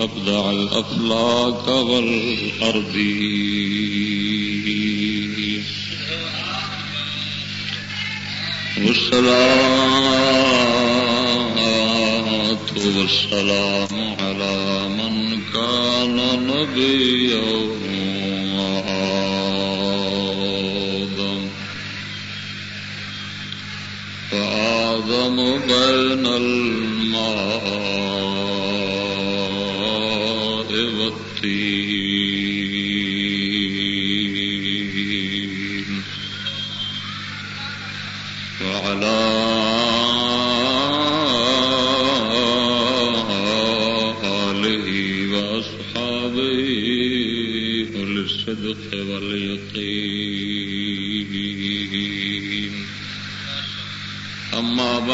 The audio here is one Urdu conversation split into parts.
أبدع الأفلاك والأرض. والصلاة والسلام على من كان نبيا وآدم. فآدم بين الماء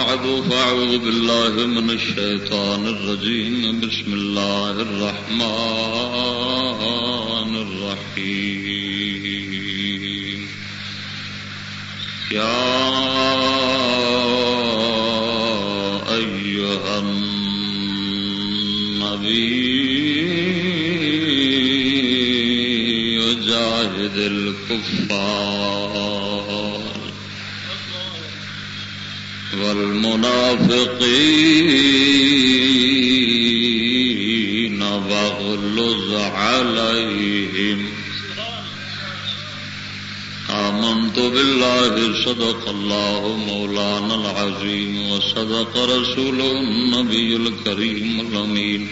بعد فاعوذ بالله من الشيطان الرجيم. بسم الله الرحمن الرحيم. يا والمنافقين واغلظ عليهم. آمنت بالله، صدق الله مولانا العظيم، وصدق رسوله النبي الكريم الأمين.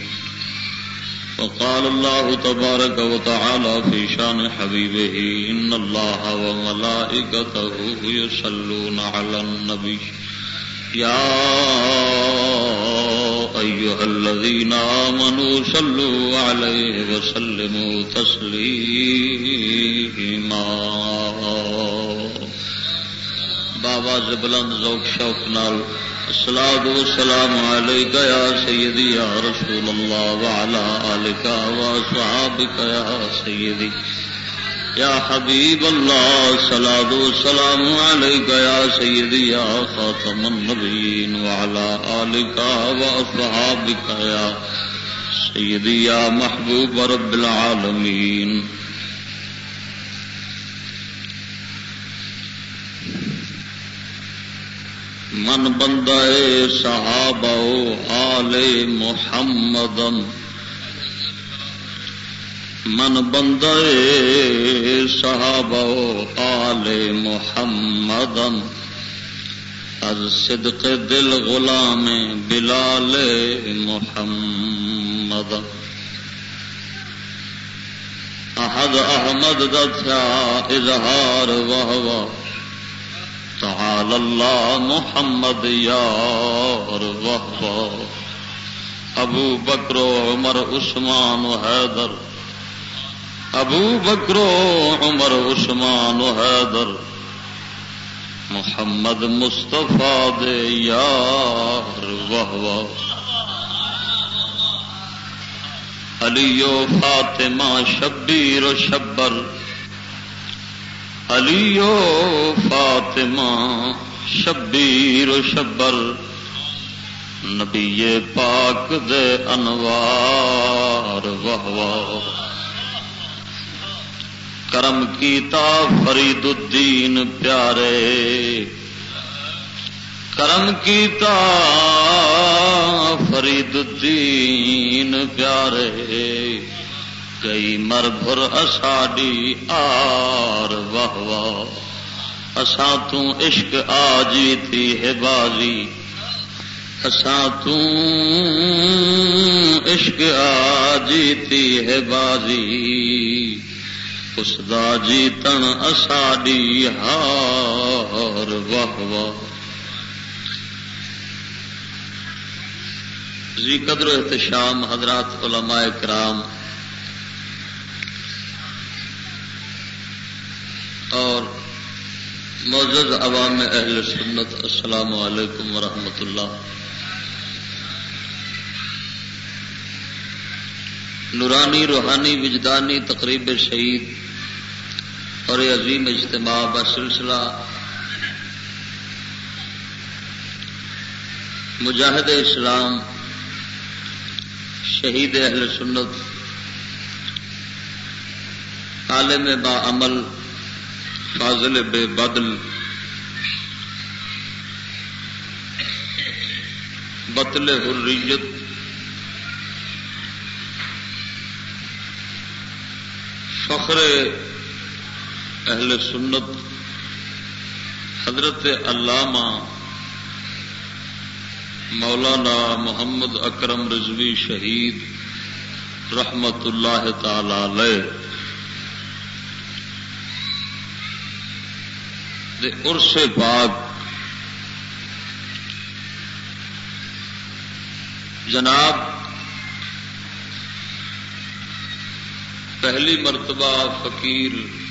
وقال الله تبارك وتعالى في شان حبيبه، إن الله وملائكته يصلون على النبي. يا أيها الذين آمنوا صلوا عليه وسلموا تسليما. بابا زبلند ذوق شوق نال الصلاة والسلام عليك يا سيدي يا رسول الله وعلى آلك وصحابك يا سيدي يا حبيب الله صلاة والسلام عليك يا سيدي يا خاتم النبيين وعلى آلك وأصحابك يا سيدي يا محبوب رب العالمين من بندہ صحابہ، آل محمد من بندہ صحابہ آل محمد از صدق دل غلام بلال محمد احد احمد دتھا اظہار واہ تعالى الله محمد یار وحبا ابو بکر عمر، عثمان و حیدر۔ ابو بکر عمر عثمان و حیدر، محمد مصطفیٰ دے یار وحبا علی و فاطمہ شبیر و شبر، علی و فاطمہ شبیر و شبر، نبی پاک دے انوار واہ کرم کیتا فرید الدین پیارے۔ کرم کیتا فرید الدین پیارے۔ گئی مر بھر اساڈی آر واہ واہ۔ اساں تو عشق آ جی تھی ہے بازی اساں تو عشق آ جی تھی ہے بازی اس دا جی تن اساڈی ہار واہ واہ زی قدر احتشام حضرات علماء کرام اور معزز عوام اہل سنت السلام علیکم ورحمۃ اللہ نورانی روحانی وجدانی تقریب شہید اور یہ عظیم اجتماع کا سلسلہ مجاہد اسلام شہید اہل سنت عالم با عمل فاضل بے بدل بطل حریت فخر اہل سنت حضرت علامہ مولانا محمد اکرم رضوی شہید رحمت اللہ تعالی عرص پاک جناب پہلی مرتبہ فقیر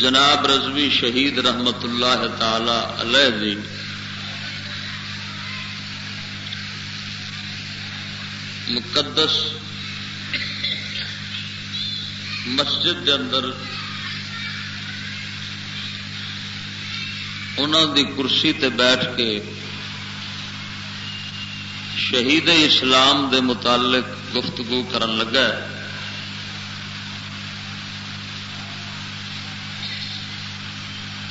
جناب رضوی شہید رحمت اللہ تعالی علیہ۔ دی مقدس مسجد کے اندر انہوں دی کرسی تے بیٹھ کے شہید اسلام دے متعلق گفتگو کرن لگا۔ ہے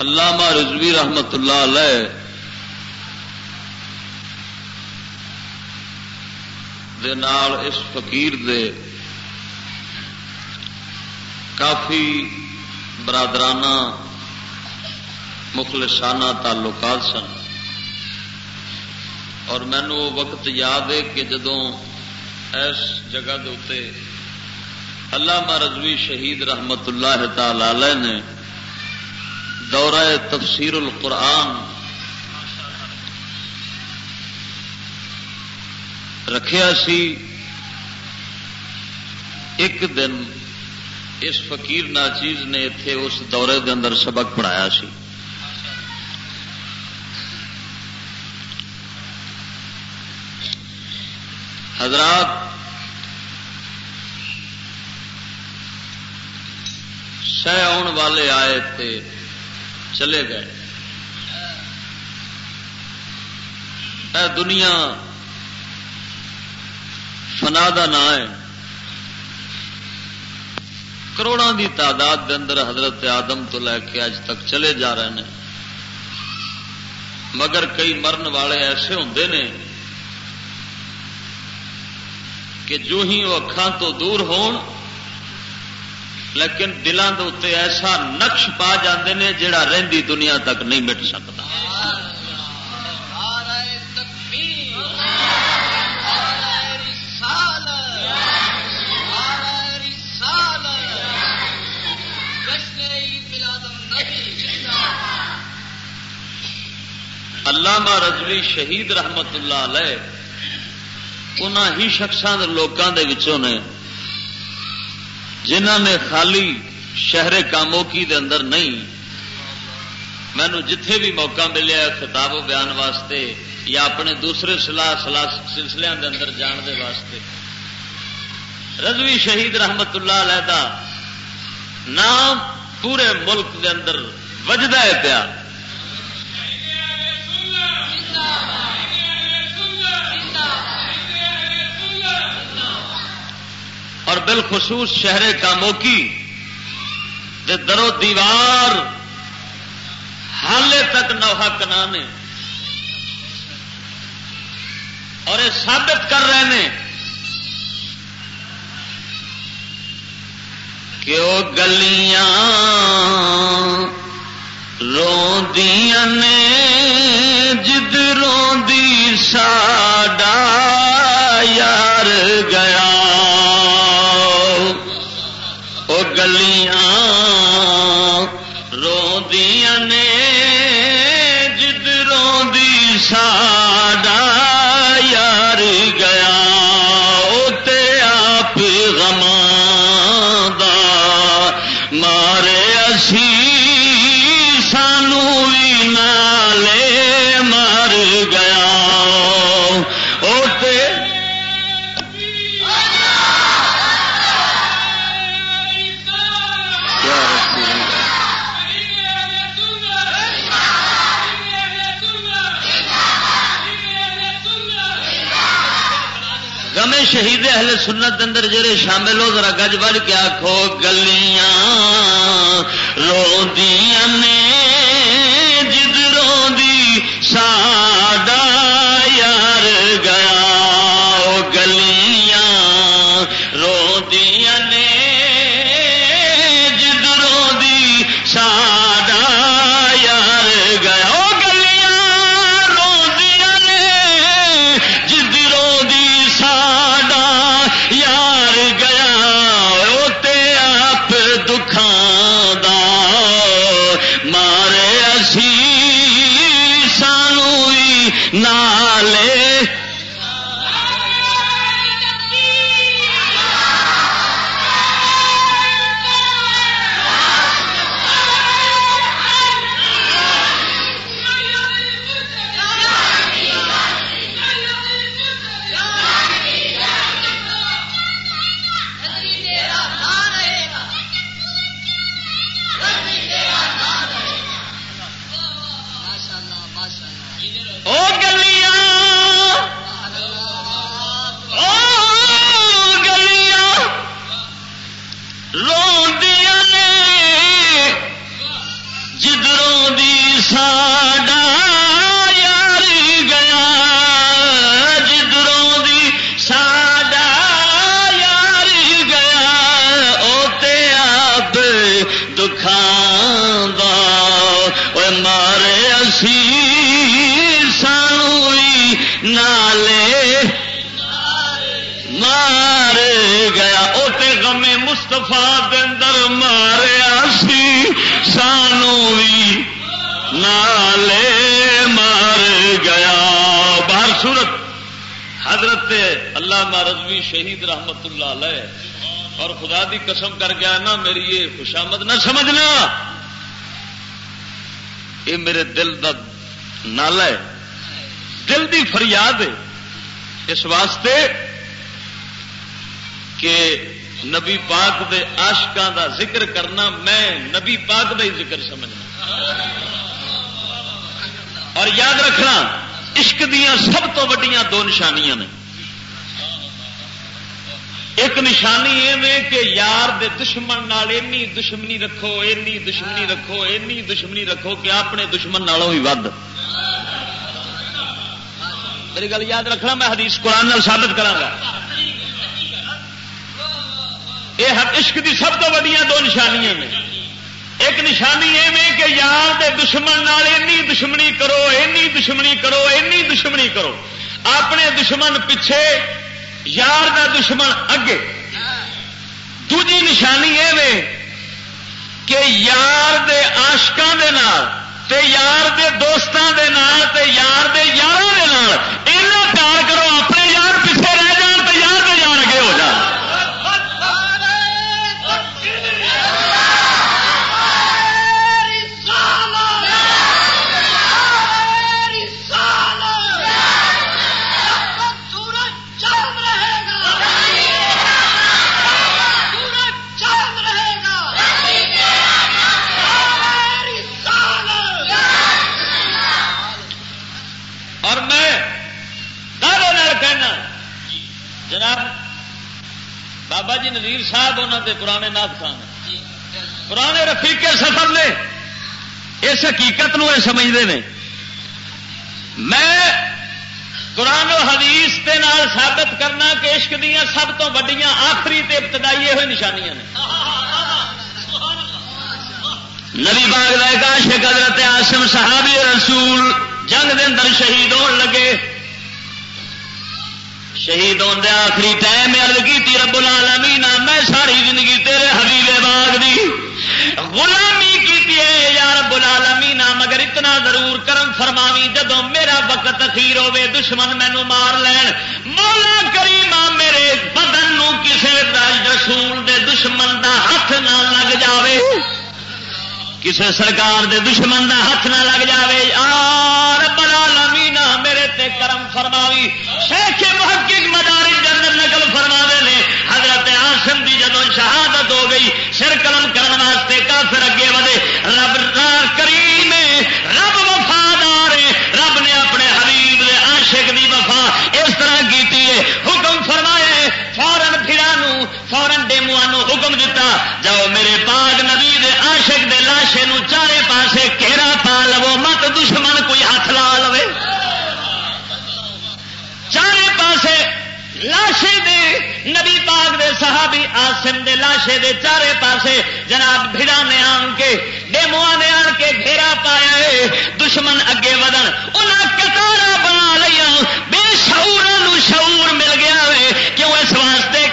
علامہ رضوی رحمت اللہ علیہ دے نال اس فقیر دے کافی برادرانہ مخلصانہ تعلقات سن۔ اور مینو وہ وقت یاد ہے کہ جدوں اس جگہ دے علامہ رضوی شہید رحمت اللہ تعالی نے دورہ تفسیر القرآن رکھیا سی، ایک دن اس فقیر ناچیز نے اتے اس دورے دے اندر سبق پڑھایا سی۔ حضرات، سہ آن والے آئے تھے چلے گئے۔ اے دنیا، فنا کا نام ہے۔ کروڑوں کی تعداد کے اندر حضرت آدم تو لے کے اج تک چلے جا رہے ہیں۔ مگر کئی مرن والے ایسے ہوں نے کہ جو ہی وہ اکھان تو دور ہون لیکن دلان دے اتنے ایسا نقش پا جاندے نے جڑا رہندی دنیا تک نہیں مٹ سکتا۔ علامہ رضوی شہید رحمت اللہ علیہ ان ہی شخصان لوگوں کے نے جنہ نے خالی شہر کاموکی دے اندر نہیں مینو جتھے بھی موقع ملیا خطاب و بیان واسطے یا اپنے دوسرے سلاح سلاح سلسلے دے اندر جان دے واسطے۔ رضوی شہید رحمت اللہ علیہ دا نام پورے ملک دے اندر وجدہ ہے پیا۔ بالخصوص شہر کاموکی دے درو دیوار حالے تک نوحا کنا نے اور یہ ثابت کر رہے ہیں کہ وہ گلیاں روندیاں نے جد روندی ساڈا یار گیا سنت اندر جڑے شامل ہو ذرا گج بڑھ کے آخو گلیاں رو نے خوشامد نہ سمجھنا۔ یہ میرے دل کا نالا ہے۔ دل دی فریاد ہے۔ اس واسطے کہ نبی پاک دے آشکان دا ذکر کرنا میں نبی پاک دا ہی ذکر سمجھنا۔ اور یاد رکھنا، عشق دیا سب تو وڈیاں دو نشانیاں نے۔ ایک نشانی یہ کہ یار دے دشمن نال اینی دشمنی رکھو، اینی دشمنی رکھو، اینی دشمنی رکھو کہ اپنے دشمن نالوں بھی ود۔ میری گل یاد رکھنا، میں حدیث قرآن نال ثابت کرا یہ عشق دی سب تو وڈیاں دو نشانیاں نے۔ ایک نشانی یہ کہ یار دے دشمن نال اینی دشمنی کرو، اینی دشمنی کرو، اینی دشمنی کرو۔ اپنے دشمن پیچھے یار دا دشمن اگے۔ دوجی نشانی یہ کہ یار دے آشکان دے نال تے یار دے دوستان دے نال تے یار دے یاروں دے نال اینا پیار کرو، اپنے یار پیچھے رہ بابا جی نظیر صاحب انہوں دے پرانے نات خان پرانے رفیق سفر نے اس حقیقت نو یہ سمجھتے ہیں۔ میں قرآن و حدیث کے نال ثابت کرنا کہ عشق دیا سب تو وڈیاں آخری تے ابتدائی ہوئی نشانیاں نے۔ نبی باغ کا عاشق حضرت آسم صحابی رسول جنگ دے اندر شہید ہون لگے۔ شہید ہونے آخری ٹائم ارد کی رب العالمین، میں ساری زندگی تیرے حبیب باغ دی غلامی کی یا رب العالمین، مگر اتنا ضرور کرم فرماوی جدو میرا وقت اخیر ہوے دشمن مینو مار لین. مولا کریم، میرے بدن نو کسے رسول دے دشمن دا ہاتھ نہ لگ جاوے۔ کسے سرکار دے دشمن دا ہاتھ نہ لگ جاوے آر بلا لمینا میرے تے کرم فرماوی۔ شیخ محقق مداری جنر نقل فرما نے، حضرت آسم دی جدو شہادت ہو گئی، سر قلم کرن واسطے کافر اگے ودے۔ رب کریم رب وفادار رب نے اپنے حبیب دے عاشق دی وفا اس طرح کی حکم فرمائے فورن پھران فورن فرما حکم دیتا جاؤ میرے پاگ نبی دے عاشق دے لاشے نو چارے پاسے گھیرا پا لو، مت دشمن کوئی ہاتھ لا لو چارے پاسے لاشے دے، نبی پاک دے صحابی آسم دے لاشے دے چارے پاسے جناب بھڑا نے آن کے ڈیمو نے آن کے گھیرا پایا ہے، دشمن اگے ودن۔ انہیں کتارا بنا لیا بے شعور شعور مل گیا ہے، کیوں اس واسطے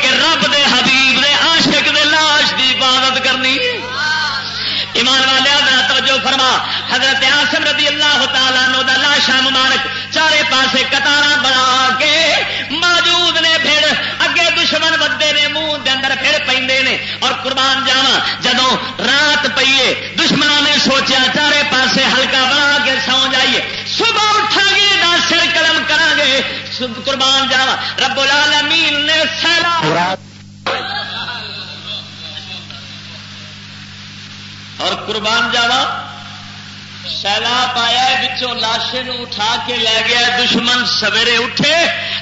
حضرت آسم رضی اللہ تعالیٰ نو دا لاشا مبارک چارے پاسے کتارا بنا کے موجود نے پھر اگے دشمن بدے نے منہ دے اندر پھر پہ نے اور قربان جاوا جدو رات پیے دشمنوں نے سوچا چارے پاسے ہلکا بنا کے سو جائیے۔ صبح اٹھا گے نہ سر قلم کرا گے قربان جاوا رب العالمین نے سیلا اور قربان جاوا سیلاب آیا بچوں لاشے اٹھا کے لے گیا دشمن سویرے اٹھے۔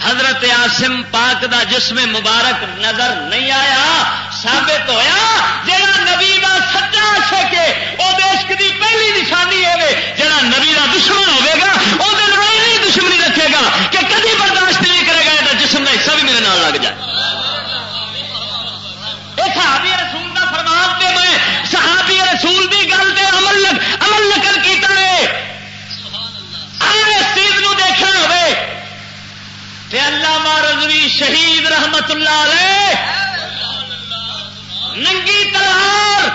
حضرت آسم پاک دا جسم مبارک نظر نہیں آیا۔ ثابت ہویا جہاں نبی کا سچا سکے وہ دیش کی پہلی نشانی ہے جہاں نبی کا دشمن ہوگا وہ دن دشمنی رکھے گا کہ کدی برداشت نہیں کرے گا جسم کا حصہ بھی میرے نال لگ جائے۔ صحابی رسول کا فرمان دے میں صحابی رسول کی گل سے عمل عمل نقل کیتا ہے اس چیز کو دیکھنا ہوئے تے اللہ مارزوی شہید رحمت اللہ علیہ ننگی تلوار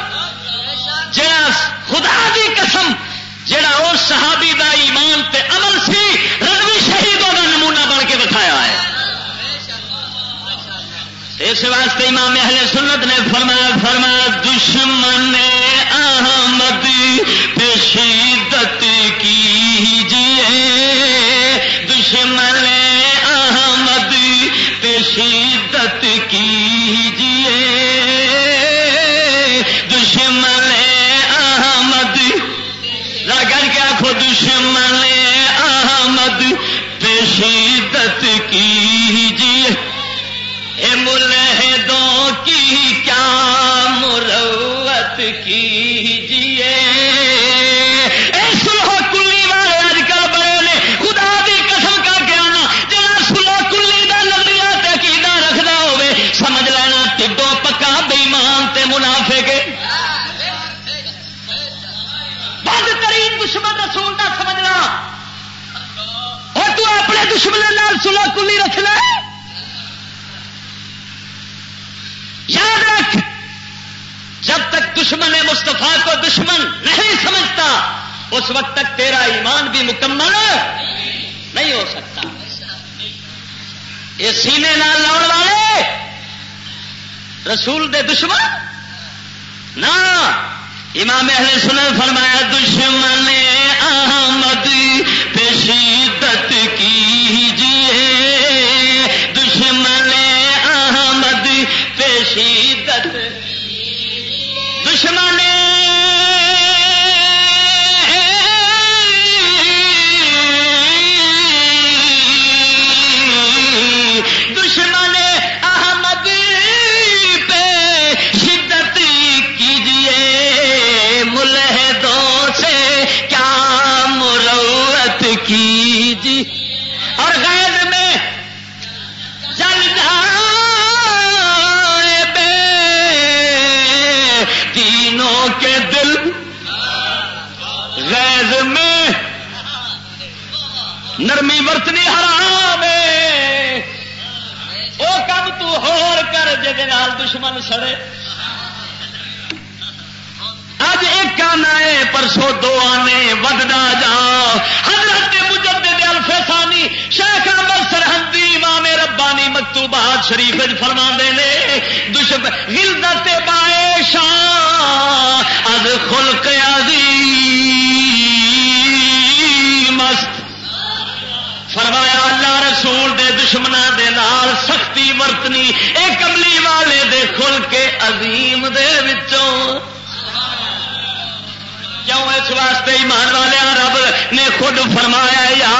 جڑا خدا دی قسم جڑا اس صحابی دا ایمان تے عمل سی، رضوی شہیدوں کا نمونہ بن کے بتایا ہے۔ اس واسطے امام اہل سنت نے فرمایا فرمایا، دشمن احمد پیشیدت کیجیے۔ دشمن احمد پیشیدت کیجیے۔ دشمن احمد کر کے آخو دشمن احمد پیشیدت دشمن سلو کلی رکھنا یاد رکھ، جب تک دشمن مستفا کو دشمن نہیں سمجھتا، اس وقت تک تیرا ایمان بھی مکمل نہیں ہو سکتا۔ یہ سینے نال لاؤ والے، رسول دے دشمن؟ نہ۔ امام اہل سنن فرمایا دشمن احمد پیشیدت کیجیے۔ شیدت دشمن دشمن کے دل غیظ میں نرمی ورتنی حرام وہ کم تو ہور کر جال دشمن سڑے۔ اج ایک آنا ہے پرسوں دو آنے ودنا جا الفسانی شیخ احمد سرحدی، امام ربانی مکتوبات شریف فرما نے، دشمن گلدت بائے شاہ، از خلق مست فرمایا، اللہ رسول دے دشمنوں دے نال سختی ورتنی اے کملی والے دے خل کے عظیم دے وچوں۔ کیوں اس واسطے ایمان والے رب نے خود فرمایا یا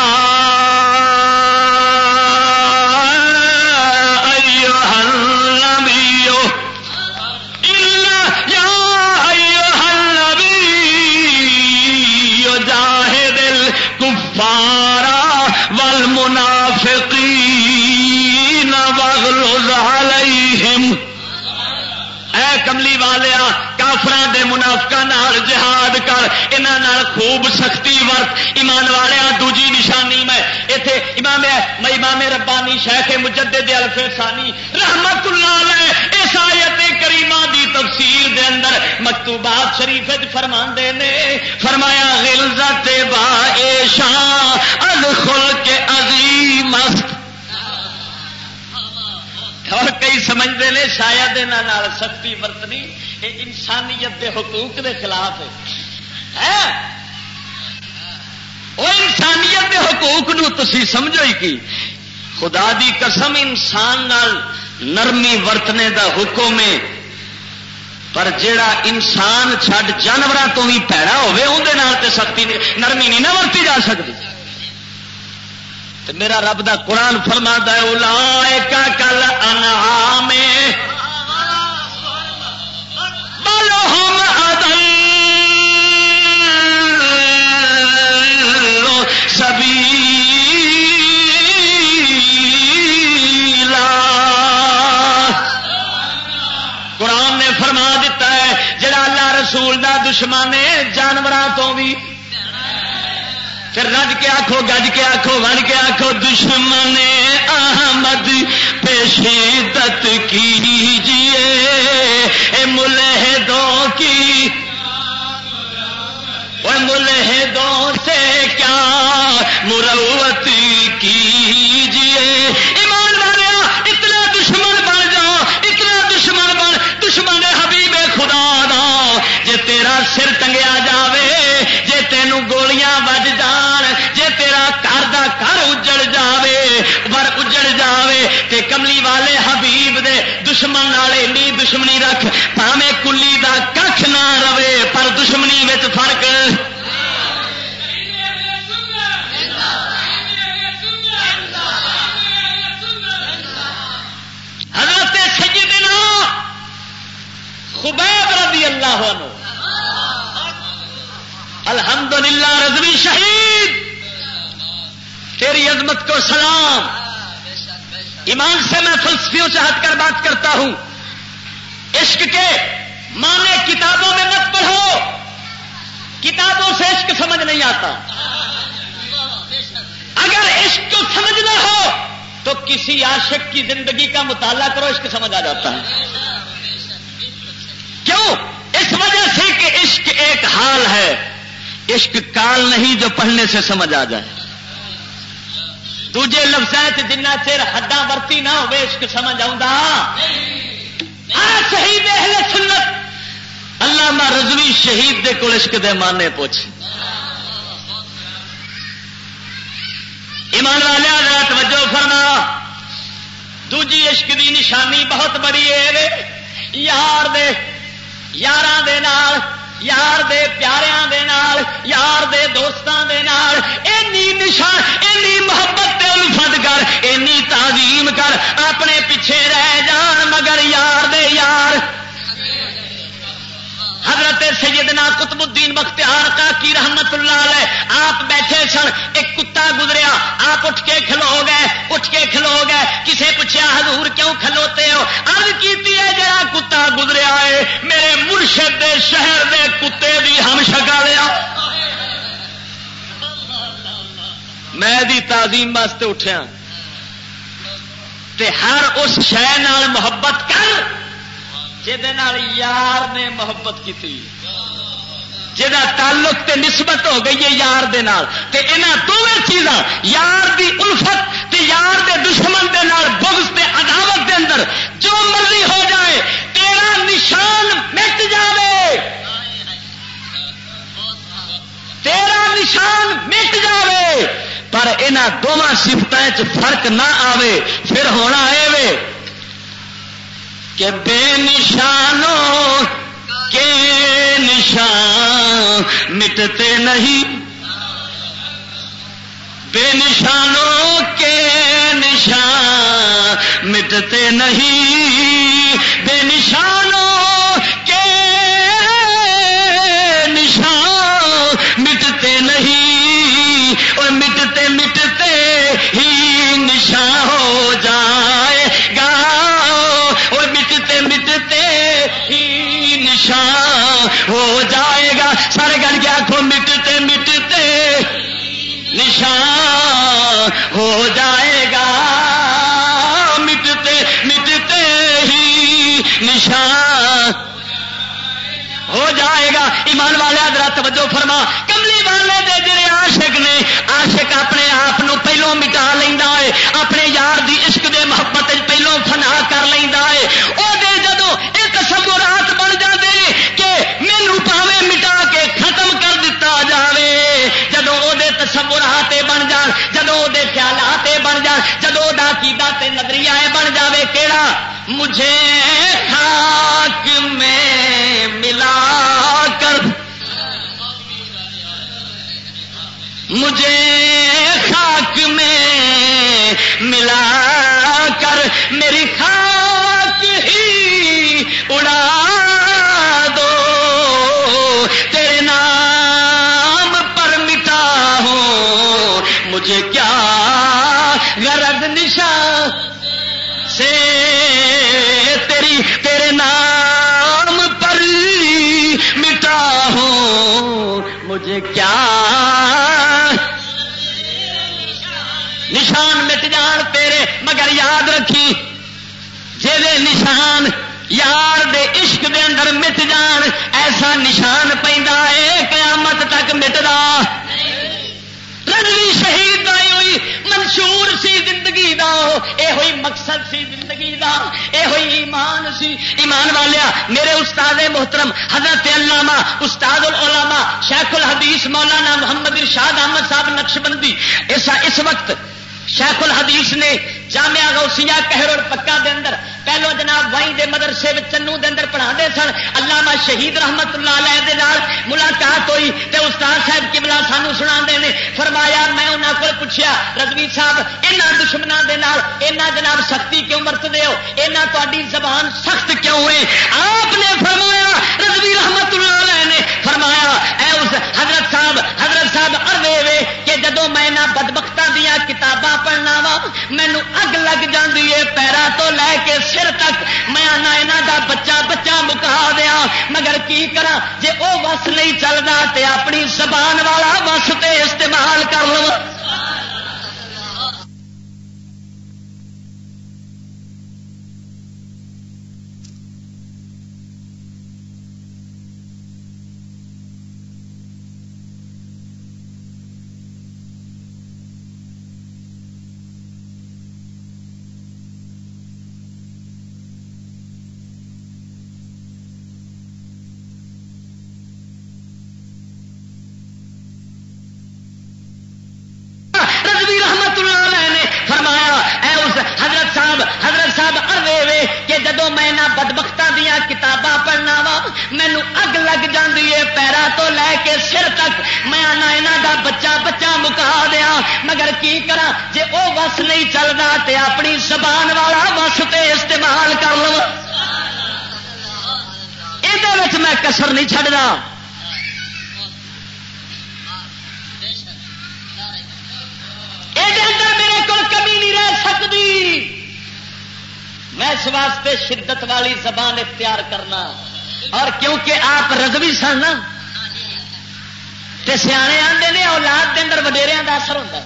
والیا کافران دے منافقہ نال جہاد کر، انہاں خوب سختی ورت۔ ایمان والیا دوجی نشانی میں، ایتھے امام میں امام ربانی شیخ مجدد الفسانی رحمت اللہ علیہ، اس آیت کریمہ دی تفسیر دے اندر مکتوبات شریف فرما نے، فرمایا، غلظت با ایشان ادخل کے عظیم است اور کئی سمجھتے ہیں شاید یہاں سختی برتنی، یہ انسانیت کے حقوق کے خلاف ہے۔ وہ انسانیت کے حقوق نو تسی سمجھو ہی کی؟ خدا دی قسم انسان نال نرمی ورتنے دا حکم ہے۔ پر جیڑا انسان چھڈ جانوروں تو بھی پیڑا ہوے اندر سختی نرمی نہیں نہ ورتی جا سکتی میرا رب دا قرآن فرما ہے کا کل انعام۔ بولو ہم ادل قرآن نے فرما دیتا ہے، جڑا اللہ رسول دا دشمن ہے جانوروں تو بھی پھر رج کے آخو گج کے آخو وج کے آخو دشمن احمد پیشیدت کیجیے۔ اے ملحدوں کی ملحدوں سے کیا مروت کیجیے۔ ایمان والیا اتنا دشمن بن جاؤ اتنا دشمن بن، دشمن حبیب خدا دا، جے تیرا سر ٹنگیا جاوے تینوں گولیاں بج جان۔ اجڑ جاوے تے کملی والے حبیب دے دشمن والے نی دشمنی رکھ۔ پاوے کلی دا کھ نہ رہے، پر دشمنی فرق۔ حضرت سیدنا خبیب رضی اللہ عنہ۔ الحمدللہ رضوی شہید. تیری عظمت کو سلام. ایمان سے میں فلسفیوں سے ہٹ کر بات کرتا ہوں. عشق کے مانے کتابوں میں مت پڑھو. کتابوں سے عشق سمجھ نہیں آتا. اگر عشق کو سمجھنا ہو، تو کسی عاشق کی زندگی کا مطالعہ کرو، عشق سمجھ آ جاتا ہے. کیوں؟ اس وجہ سے کہ عشق ایک حال ہے. عشق کال نہیں جو پڑھنے سے سمجھ آ جائے۔ دوجے لفظ جنہ چر حداں ورتی نہ ہوئے، عشق سمجھ ہاں، شہید اہل سنت۔ اللہ رضوی شہید دے کو عشق دے مانے پوچھ ایمان والے، حضرات توجہ فرما۔ دوجی عشق دی نشانی بہت بڑی ہے۔ یار دے، یاراں دے نال یار دے پیاریاں دے نال، یار دے دوستان دے نال۔ اینی نشان، اینی محبت تے الفت کر، اینی تعظیم کر، اپنے پیچھے رہ جان مگر یار دے یار۔ حضرت سیدنا قطب الدین بختیار کا کی رحمت اللہ علیہ آپ بیٹھے سن، ایک کتا گزریا، آپ اٹھ کے کھلو گئے، اٹھ کے کھلو گئے، کسے پوچھا حضور کیوں کھلوتے ہو؟ ارد کی ہے، جڑا کتا گزریا ہے، میرے مرشد دے شہر دے کتے بھی ہم شکا لیا میں دی تعظیم واسطے اٹھیا۔ تے ہر اس شہ محبت کر یار نے محبت کی جا تعلق تے نسبت ہو گئی ہے یار دے نال۔ تے دونوں چیزاں، یار دی الفت تے یار دے دشمن دے نال، بغض تے عداوت دے اندر، جو مرضی ہو جائے، تیرا نشان مٹ جائے تیرا نشان مٹ جائے پر یہاں دونوں سفتیں فرق نہ آوے، پھر ہونا ہے کہ بے نشانوں کے نشان مٹتے نہیں۔ بے نشانوں کے نشان مٹتے نہیں۔ بے نشانوں ایمان والے ادرا توجہ فرما۔ کملی والے دے جڑے عاشق نے، عاشق اپنے آپ پہلو مٹا لینا ہے، اپنے یار دی عشق دے محبت پہلو فنا کر لینا ہے۔ وہ جدو ایک تصورات بن جاتے ہیں کہ مینو پاوے مٹا کے ختم کر دیتا جاوے۔ جدو وہ تصورات بن جان جدو وہ خیالات بن جان جدو وہ کیدا نظریہ بن جاوے، کیڑا؟ مجھے خاک میں ملا۔ مجھے خاک میں ملا مگر یاد رکھی جی نشان یار دے عشق دے اندر مٹ جان، ایسا نشان پہ قیامت تک مٹدا۔ رنگی شہید آئی ہوئی، منشور سی زندگی دا۔ اے ہوئی مقصد سی زندگی دا اے ہوئی ایمان سی۔ ایمان والیا، میرے استاد محترم، حضرت علامہ، استاد العلماء، شیخ الحدیث، مولانا محمد ارشاد احمد صاحب نقش بندی اس وقت شیخ الحدیث نے جامعہ غوثیہ کہر پکا دے اندر، پہلو جناب وائی دے مدرسے چنو دے اندر پڑھا دے سن، علامہ شہید رحمت اللہ علیہ دے نال ملاقات ہوئی تے استاد صاحب کبلا سانو سنا دے نے، فرمایا میں انہوں کو پوچھا رضوی صاحب یہاں دشمنوں کے نال اینا جناب سختی کیوں ورتتے ہو؟ اینا تاری زبان سخت کیوں ہے آپ نے فرمایا، رضوی رحمت اللہ علیہ نے فرمایا، اے اس حضرت صاحب حضرت صاحب اروے وے کہ جدو میں بدبختہ دیا کتاباں پڑھنا وا مینو اگ لگ جی ہے تو لے کے سر تک، میں آنا یہاں دا بچہ بچہ مکا دیا مگر کی کرا جے او بس نہیں چلتا تے اپنی زبان زبان والا بس استعمال کر لو یہ میں کسر نہیں چڑھنا یہ میرے کو کمی نہیں رہ سکتی۔ میں اس واسطے شدت والی زبان اختیار کرنا۔ اور کیونکہ آپ رضوی سن تو سیانے آتے نے اولاد کے اندر وڈیریا کا اثر ہوتا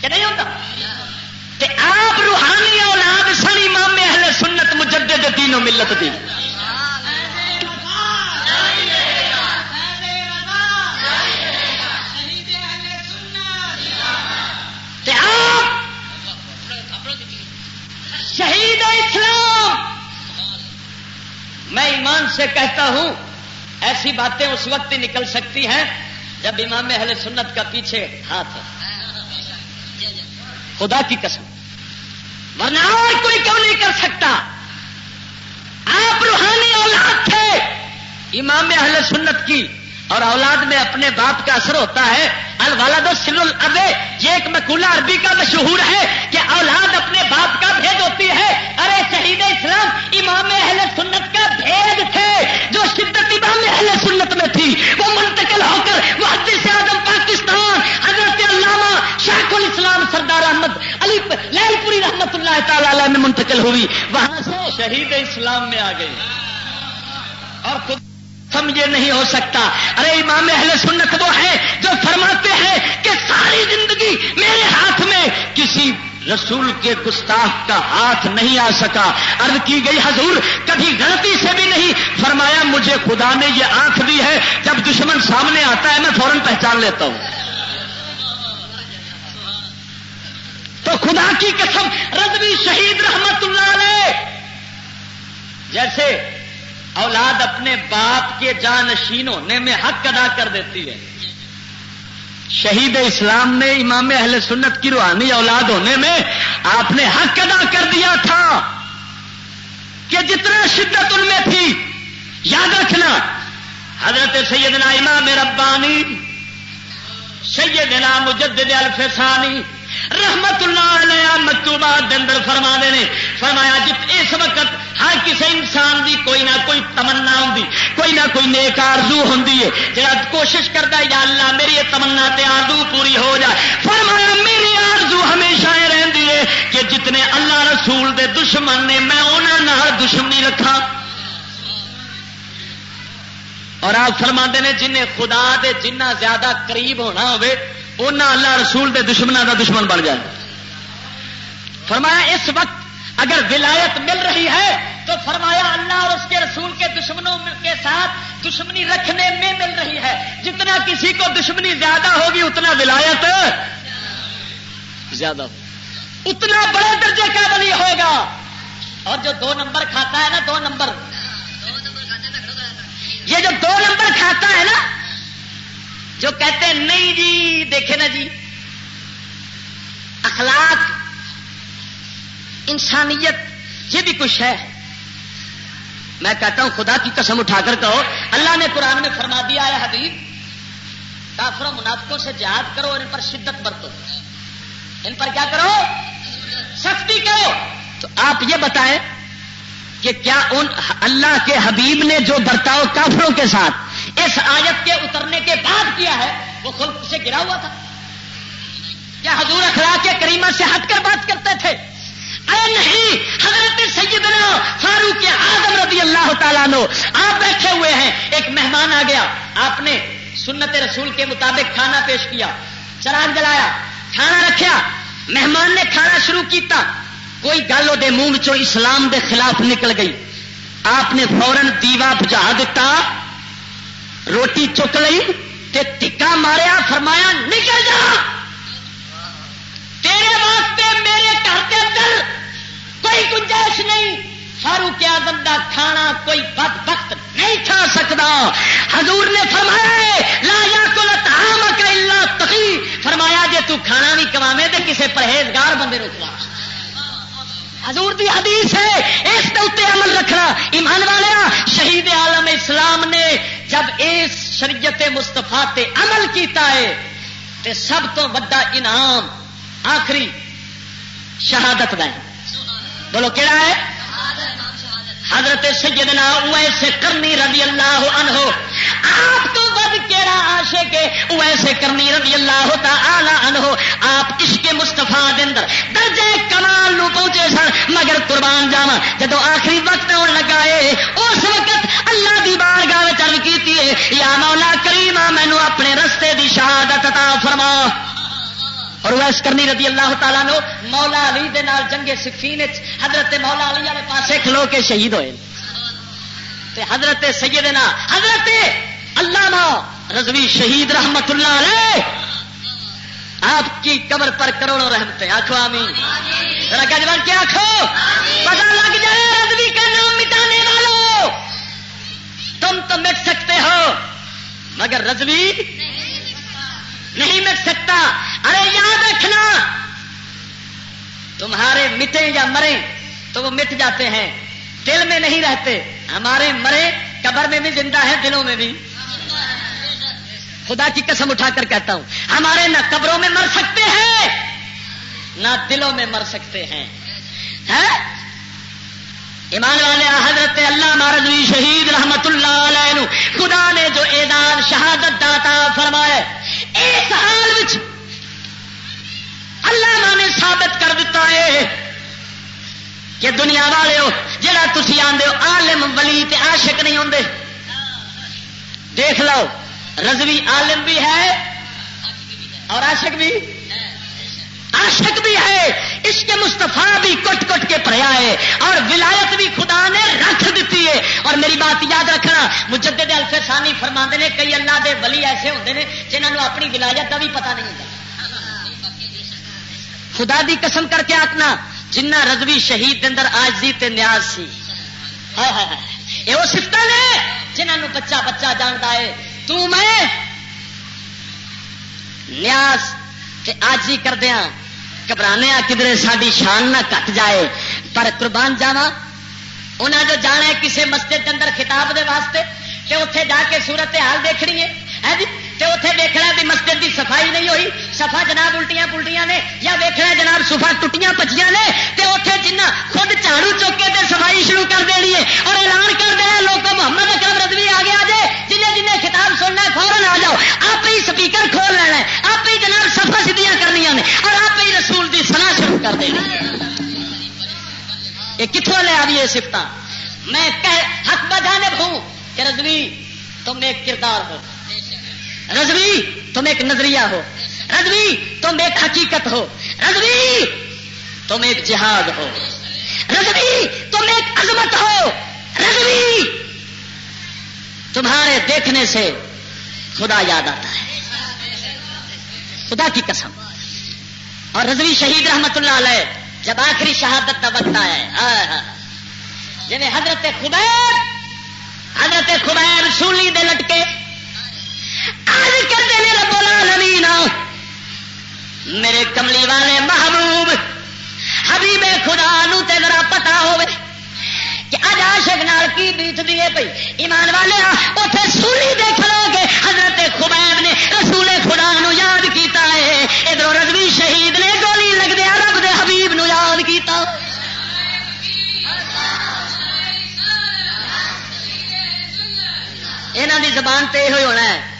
کہ نہیں ہوتا آپ روحانی اولاد سن امام اہل سنت مجدد دین و ملت دی۔ آپ شہید اسلام۔ میں ایمان سے کہتا ہوں، ایسی باتیں اس وقت ہی نکل سکتی ہیں جب امام اہل سنت کا پیچھے ہاتھ ہے۔ خدا کی قسم۔ ورنہ اور کوئی کیوں نہیں کر سکتا؟ آپ روحانی اولاد تھے۔ امام اہل سنت کی اور اولاد میں اپنے باپ کا اثر ہوتا ہے۔ الوالد سل البے یہ ایک مقولہ عربی کا مشہور ہے کہ اولاد اپنے باپ کا بھید ہوتی ہے۔ ارے شہید اسلام، امام اہل سنت کا بھید تھے۔ جو شدت امام اہل سنت میں تھی، وہ منتقل ہو کر محدث اعظم پاکستان حضرت علامہ شاخ الاسلام سردار احمد علی لال پوری رحمت اللہ تعالی میں منتقل ہوئی۔ وہاں سے شہید اسلام میں آ گئی اور خود سمجھے نہیں ہو سکتا۔ ارے امام اہل سنت وہ ہے جو فرماتے ہیں کہ ساری زندگی میرے ہاتھ میں کسی رسول کے گستاخ کا ہاتھ نہیں آ سکا۔ عرض کی گئی، حضور، کبھی غلطی سے بھی نہیں۔ فرمایا، مجھے خدا نے یہ آنکھ دی ہے، جب دشمن سامنے آتا ہے، میں فوراً پہچان لیتا ہوں۔ تو خدا کی قسم رضوی شہید رحمت اللہ علیہ۔ جیسے اولاد اپنے باپ کے جانشین ہونے میں حق ادا کر دیتی ہے۔ شہید اسلام نے امام اہل سنت کی روحانی اولاد ہونے میں آپ نے حق ادا کر دیا تھا کہ جتنا شدت ان میں تھی، یاد رکھنا، حضرت سیدنا امام ربانی، سیدنا مجدد الفسانی رحمت اللہ علیہ مکتوبات اندر فرما نے، فرمایا جت اس وقت ہر کسی انسان دی کوئی نہ کوئی تمنا ہوں کوئی نہ کوئی نیک آرزو ہوں جا کوشش کرتا یا اللہ، میری یہ تمنا تے آرزو پوری ہو جائے۔ فرمایا، میری آرزو ہمیشہ یہ رہتی ہے کہ جتنے اللہ رسول دے دشمن نے، میں انہوں دشمنی رکھا اور آپ فرما نے، جنہیں خدا دے جنہ زیادہ قریب ہونا ہوئے اللہ رسول دے دشمنوں کا دشمن بن جائے۔ فرمایا، اس وقت اگر ولایت مل رہی ہے، تو فرمایا، اللہ اور اس کے رسول کے دشمنوں کے ساتھ دشمنی رکھنے میں مل رہی ہے۔ جتنا کسی کو دشمنی زیادہ ہوگی، اتنا ولایت زیادہ اتنا بڑے درجے کا ولی ہوگا۔ اور جو دو نمبر کھاتا ہے نا، دو نمبر۔ یہ جو دو نمبر کھاتا ہے نا جو کہتے ہیں، نہیں جی دیکھے نا جی۔ اخلاق، انسانیت، یہ بھی کچھ ہے۔ میں کہتا ہوں، خدا کی قسم اٹھا کر کہو، اللہ نے قرآن میں فرما دیا ہے، حبیب کافر منافقوں سے جہاد کرو اور ان پر شدت برتو۔ ان پر کیا کرو؟ سختی کرو۔ تو آپ یہ بتائیں کہ کیا ان اللہ کے حبیب نے جو برتاؤ کافروں کے ساتھ اس آیت کے اترنے کے بعد کیا ہے؟ وہ خلق سے گرا ہوا تھا۔ کیا حضور اخلاق کے کریمہ سے ہٹ کر بات کرتے تھے؟ ارے نہیں، حضرت سیدنا فاروق آدم رضی اللہ تعالیٰ نو آپ بیٹھے ہوئے ہیں۔ ایک مہمان آ گیا۔ آپ نے سنت رسول کے مطابق کھانا پیش کیا، چراغ جلایا، کھانا رکھا۔ مہمان نے کھانا شروع کیتا۔ کوئی گل وہ منہ چو اسلام دے خلاف نکل گئی۔ آپ نے فورن دیوا بجا دیتا۔ روٹی چک لی تے ٹکا ماریا، فرمایا، نکل جا۔ تیرے واسطے میرے گھر کے اندر کوئی گنجائش نہیں۔ فاروق آدم دا کھانا کوئی بد وقت نہیں کھا سکتا۔ حضور نے فرمایا لا یا کو اللہ تقی فرمایا، جے تو کھانا نہیں کماوے تو کسے پرہیزگار بندے روکوا حضور دی حدیث ہے، اس کے اتنے عمل رکھنا۔ ایمان والا شہید عالم اسلام نے جب اس شریعت مستفا تے عمل کیتا ہے، تے سب تو بڑا انعام، آخری شہادت ہے بولو کہڑا ہے؟ حضرت سیدنا ویسے کرنی رضی اللہ عنہ، آپ تو ود کیڑا آشے کے ویسے کرنی رضی اللہ تعالی عنہ، آپ عشق مستفا اندر درجے کمال نو پہنچے سن، مگر قربان جاوا جدو آخری وقت آن لگا ہے، اس وقت اللہ دی بار گاہ چل کی یا مولا کریما مینو اپنے رستے دی شہادت عطا فرما۔ اور ویس کرنی رضی اللہ تعالیٰ نو مولا علی دے نال جنگے سفین حضرت مولا علی والے پاسے کھلو کے شہید ہوئے۔ تے حضرت سیدنا حضرت اللہ رضوی شہید رحمت اللہ علیہ آپ کی قبر پر کروڑوں رحمتیں آخو آمین۔ گجبان کے آخو پتا لگ جائے رضوی کا نام مٹانے والوں۔ تم تو مٹ سکتے ہو مگر رضوی نہیں مٹ سکتا۔ ارے، یاد رکھنا۔ تمہارے مٹے یا مرے تو وہ مٹ جاتے ہیں۔ دل میں نہیں رہتے۔ ہمارے مرے قبر میں بھی زندہ ہے دلوں میں بھی۔ خدا کی قسم اٹھا کر کہتا ہوں۔ ہمارے نہ قبروں میں مر سکتے ہیں، نہ دلوں میں مر سکتے ہیں۔ ایمان والے، حضرت اللہ ماردوی شہید رحمت اللہ علیہ خدا نے جو اعداد شہادت داتا فرمایا اس حال اللہ نے ثابت کر دیتا ہے کہ دنیا والے ہو جا تھی آدھے ہو، عالم ولی تے عاشق نہیں ہوتے دیکھ لو رضوی عالم بھی ہے اور عاشق بھی عاشق بھی ہے۔ اس بھی کٹ کٹ کے پڑیا ہے اور ولایت بھی خدا نے رکھ دیتی ہے۔ اور میری بات یاد رکھنا، مجدد الفے سانی فرما نے، کئی اللہ دے ولی ایسے ہوتے ہیں جنہوں اپنی ولایت کا بھی پتا نہیں ہوتا۔ خدا دی قسم کر کے آخنا جنہ رضوی شہید اندر آج دی تے نیاز سی۔ یہ وہ سفت نے جنہوں بچہ بچہ جانتا ہے۔ تو میں نیاز تے آج ہی کردیا گھبرانے کدھر ساری شان نہ کٹ جائے۔ پر قربان جانا انہیں جو جانا ہے کسی مسجد کے اندر خطاب دے واسطے کہ اتنے جا کے صورت حال دیکھنی ہے جی؟ اتنے ویکنا بھی مسجد کی صفائی نہیں ہوئی۔ سفا جناب الٹیاں پلٹیاں نے یا ویکنا جناب سفا ٹوٹیاں پچیاں نے تو اتنے جنہ خود جھاڑو چوکے تے صفائی شروع کر دینی ہے اور اعلان کر دینا لوگ محمد اکرم رضوی آ گیا جی جنہیں جنہیں خطاب سننا ہے فورن آ جاؤ۔ آپ ہی سپیکر کھول لینا ہے۔ آپ ہی جناب سفا سیدیاں کرنی نے اور آپ ہی رسول کی سنا شروع کر دینی یہ کتوں لے آئی سفت میں حق بجانب ہوں کہ رضوی تم ایک کردار ہو۔ رضوی، تم ایک نظریہ ہو۔ رضوی، تم ایک حقیقت ہو۔ رضوی، تم ایک جہاد ہو۔ رضوی، تم ایک عظمت ہو۔ رضوی، تمہارے دیکھنے سے خدا یاد آتا ہے۔ خدا کی قسم۔ اور رضوی شہید رحمت اللہ علیہ، جب آخری شہادت کا وقت آیا جی حضرت خبیر حضرت خبیر سولی دے لٹکے آج کرتے میرا بولا نوینا میرے کملی والے محبوب، حبیب خدا نو تے ذرا پتا ہوئے کہ اج آشک نال کی بیت دیے پی ایمان والے اتنے سولی دیکھ لو گے، حضرت خبیب نے رسول خدا نو یاد کیتا ہے۔ ادھر رضوی شہید نے گولی لگ دیا رب دے حبیب نو یاد کیتا۔ یہاں دی زبان تے یہ ہونا ہے۔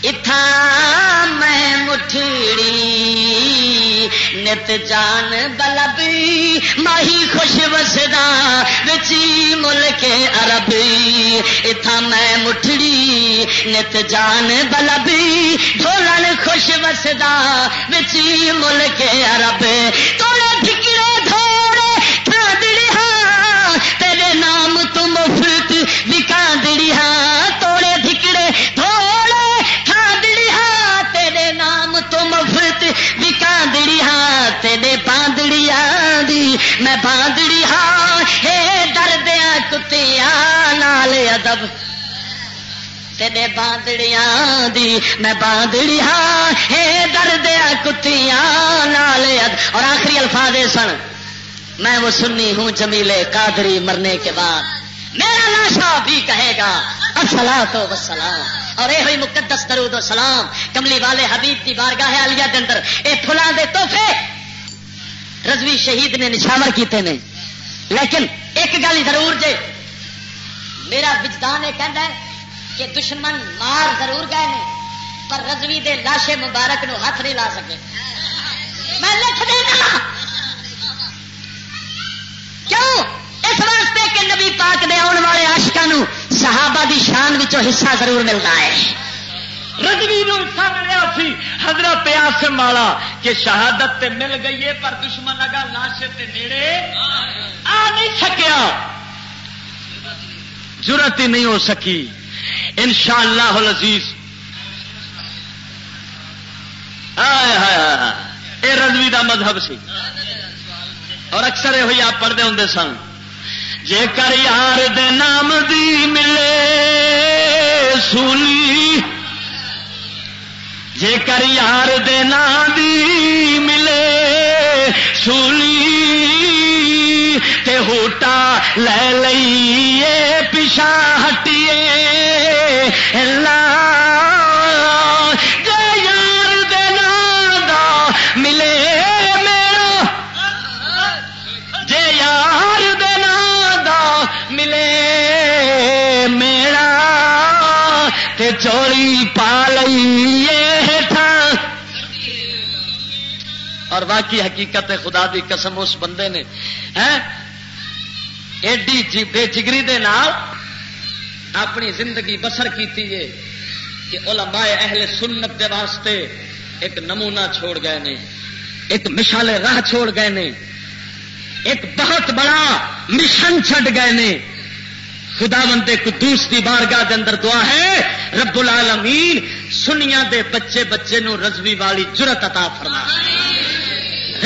اتھا میں مٹھڑی نت جان بلب ماہی خوش وسدا بچی ملک عرب اتھا میں مٹھڑی نت جان بلب ڈھولن خوش وسدا بچی ملک عرب توڑے ٹھکرے دھوڑے کھاندڑی ہاں تیرے نام تو مفت تیرے باندڑیاں دی، میں باندڑی ہاں ہے دردیا کتیا نال اور آخری الفاظ سن، میں وہ سنی ہوں جمیلے قادری مرنے کے بعد۔ میرا لاشا بھی کہے گا اصلا تو وسلام اور یہ ہوئی مقدس درود و سلام۔ کملی والے حبیب کی بارگاہ عالیہ کے اندر اے پھلاں دے تحفے۔ رضوی شہید نے نشاور کیتے ہیں لیکن ایک گل ضرور جے، میرا وجدان یہ کہہ ہے کہ دشمن مار ضرور گئے نے، پر رضوی دے لاشے مبارک نو ہاتھ نہیں لا سکے۔ میں لکھ دینا۔ کیوں؟ اس واسطے کہ نبی پاک دے آن والے آشکا صحابہ دی شان وچوں حصہ ضرور ملتا ہے۔ رجوی نو حصہ ملیا سی، حضرت آسم والا، کہ شہادت تے مل گئی ہے، پر دشمن اگا لاشے تے نیڑے آ نہیں سکیا۔ ضرورت ہی نہیں ہو سکی۔ ان شاء اللہ عزیز یہ رضوی دا مذہب سی. اور اکثر یہ ہوئی آپ پڑھتے ہوں سن. جے کر یار دے نام دی ملے سولی جے کر یار دے نام دی ملے سولی سے ہوٹا لے لئیے پیشا ہٹیے۔ لا یار دینا دا ملے میرا۔ جے یار دینا دا ملے میرا۔ تے چوری پا لئیے اور واقعی حقیقت خدا دی قسم اس بندے نے ہے ایڈی جی بے جگری دے نال اپنی زندگی بسر کی کہ علماء اہل سنت دے واسطے ایک نمونہ چھوڑ گئے نے، ایک مشالے راہ چھوڑ گئے نے، ایک بہت بڑا مشن چھڈ گئے نے۔ خدا بندے قدوس کی بارگاہ دے اندر دعا ہے، رب العالمین سنیا دے بچے بچے نو رضوی والی جرت عطا فرما۔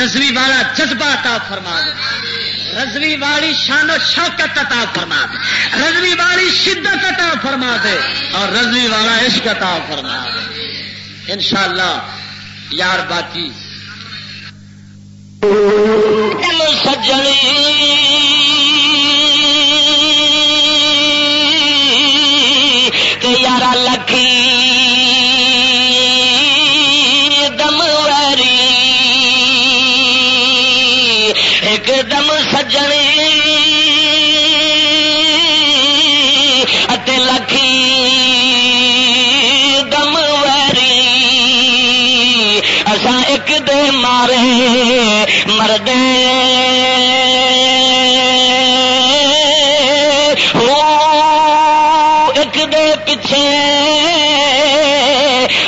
رضوی والا جذبہ عطا فرما۔ رضوی والی شان و شوکت عطا فرما دے۔ رضوی والی شدت عطا فرما دے اور رضوی والا عشق عطا فرما دے۔ انشاءاللہ، یار باقی۔ سجنی دے مارے مردے ہو ایک دے پیچھے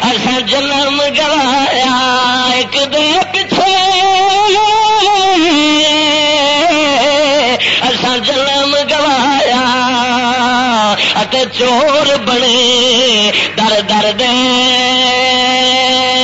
اصا جنم گوایا، ایک دے پیچھے اصا جنم گوایا۔ چور بڑے در در دیں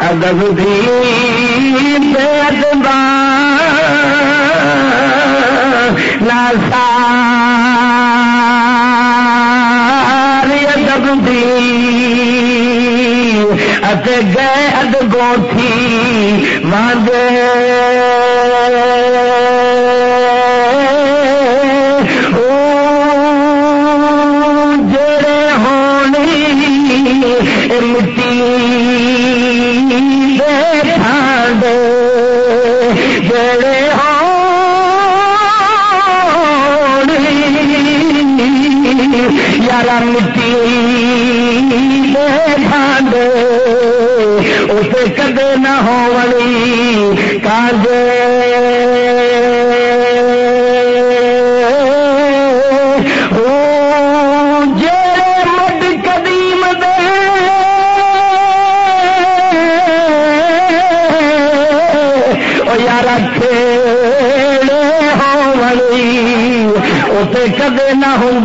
ادب دی ادب ناسا ادب دی گئے ادگو تھی ماں نہ ہوں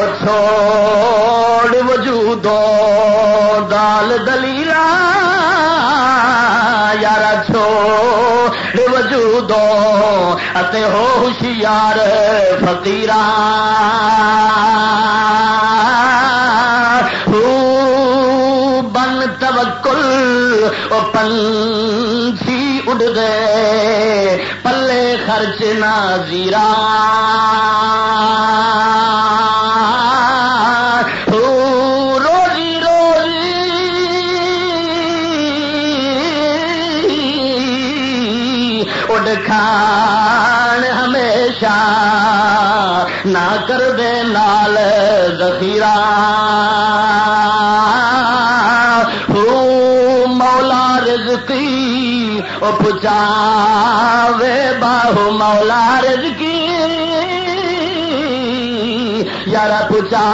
او چھوڑ وجودوں، دال دلیلا یار چھوڑ وجودوں، اتے ہو ہوشیار فقیرہ۔ بن تبکل او پنچھی اڑ گئے پلے خرچ نہ زیرا وے باہو مولا رزقی یار پوچھا